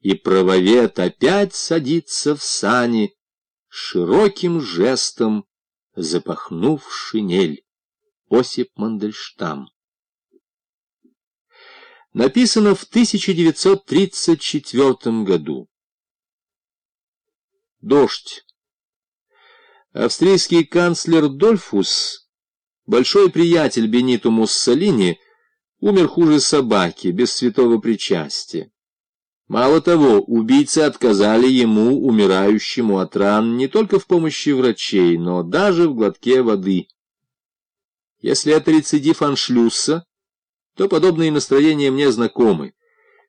и правовед опять садится в сани, широким жестом запахнув шинель. Осип Мандельштам. Написано в 1934 году. Дождь. Австрийский канцлер Дольфус, большой приятель Бенито Муссолини, умер хуже собаки, без святого причастия. Мало того, убийцы отказали ему, умирающему от ран, не только в помощи врачей, но даже в глотке воды. Если это рецидив аншлюса, то подобные настроения мне знакомы.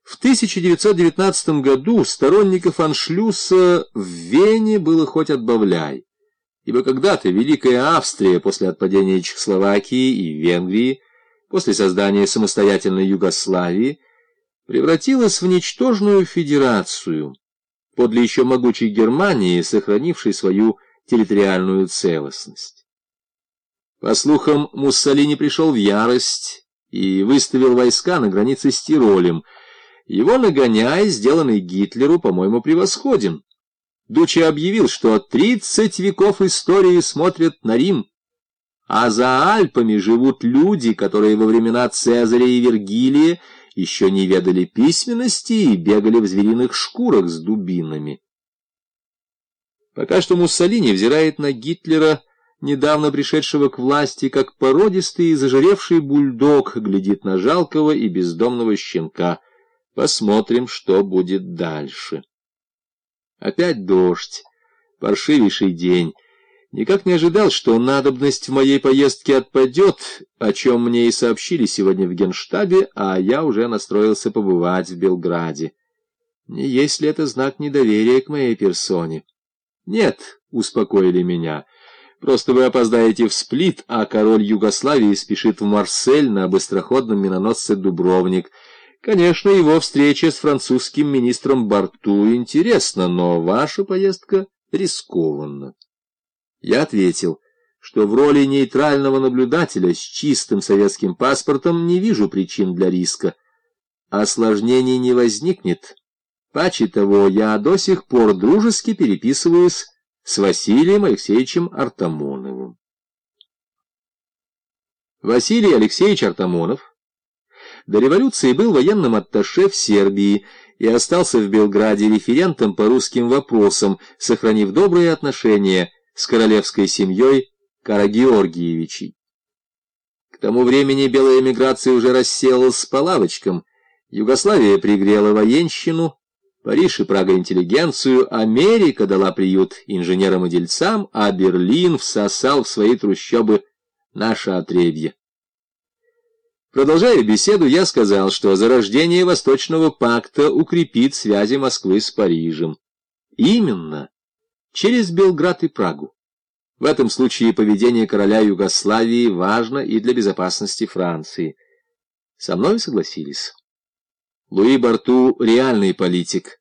В 1919 году сторонников аншлюса в Вене было хоть отбавляй, ибо когда-то Великая Австрия после отпадения Чехословакии и Венгрии, после создания самостоятельной Югославии, превратилась в ничтожную федерацию, подле еще могучей Германии, сохранившей свою территориальную целостность. По слухам, Муссолини пришел в ярость и выставил войска на границе с Тиролем. Его нагоняй, сделанный Гитлеру, по-моему, превосходен. Дучи объявил, что тридцать веков истории смотрят на Рим, а за Альпами живут люди, которые во времена Цезаря и Вергилия еще не ведали письменности и бегали в звериных шкурах с дубинами. Пока что Муссолини взирает на Гитлера, недавно пришедшего к власти, как породистый и зажиревший бульдог глядит на жалкого и бездомного щенка. Посмотрим, что будет дальше. Опять дождь, паршивейший день. Никак не ожидал, что надобность в моей поездке отпадет, о чем мне и сообщили сегодня в Генштабе, а я уже настроился побывать в Белграде. Не есть ли это знак недоверия к моей персоне? Нет, успокоили меня. Просто вы опоздаете в Сплит, а король Югославии спешит в Марсель на быстроходном миноносце «Дубровник». Конечно, его встреча с французским министром Барту интересна, но ваша поездка рискованна. Я ответил, что в роли нейтрального наблюдателя с чистым советским паспортом не вижу причин для риска. Осложнений не возникнет. Паче того, я до сих пор дружески переписываюсь с Василием Алексеевичем Артамоновым. Василий Алексеевич Артамонов до революции был военным атташе в Сербии и остался в Белграде референтом по русским вопросам, сохранив добрые отношения с королевской семьей Карагеоргиевичей. К тому времени белая эмиграция уже расселась по лавочкам, Югославия пригрела военщину, Париж и Прага интеллигенцию, Америка дала приют инженерам и дельцам, а Берлин всосал в свои трущобы наше отребье. Продолжая беседу, я сказал, что зарождение Восточного пакта укрепит связи Москвы с Парижем. Именно через Белград и Прагу. В этом случае поведение короля Югославии важно и для безопасности Франции. Со мной согласились. Луи Барту — реальный политик.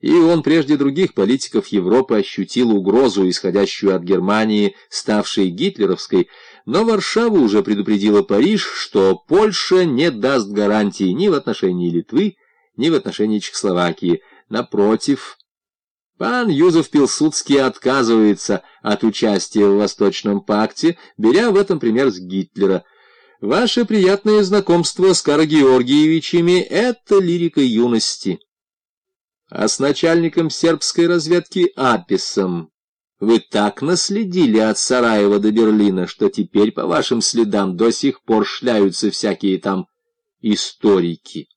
И он прежде других политиков Европы ощутил угрозу, исходящую от Германии, ставшей гитлеровской, но Варшава уже предупредила Париж, что Польша не даст гарантии ни в отношении Литвы, ни в отношении Чехословакии. Напротив, Пан Юзеф Пилсудский отказывается от участия в Восточном пакте, беря в этом пример с Гитлера. Ваше приятное знакомство с Карагеоргиевичами — это лирика юности. А с начальником сербской разведки Аписом вы так наследили от Сараева до Берлина, что теперь по вашим следам до сих пор шляются всякие там историки.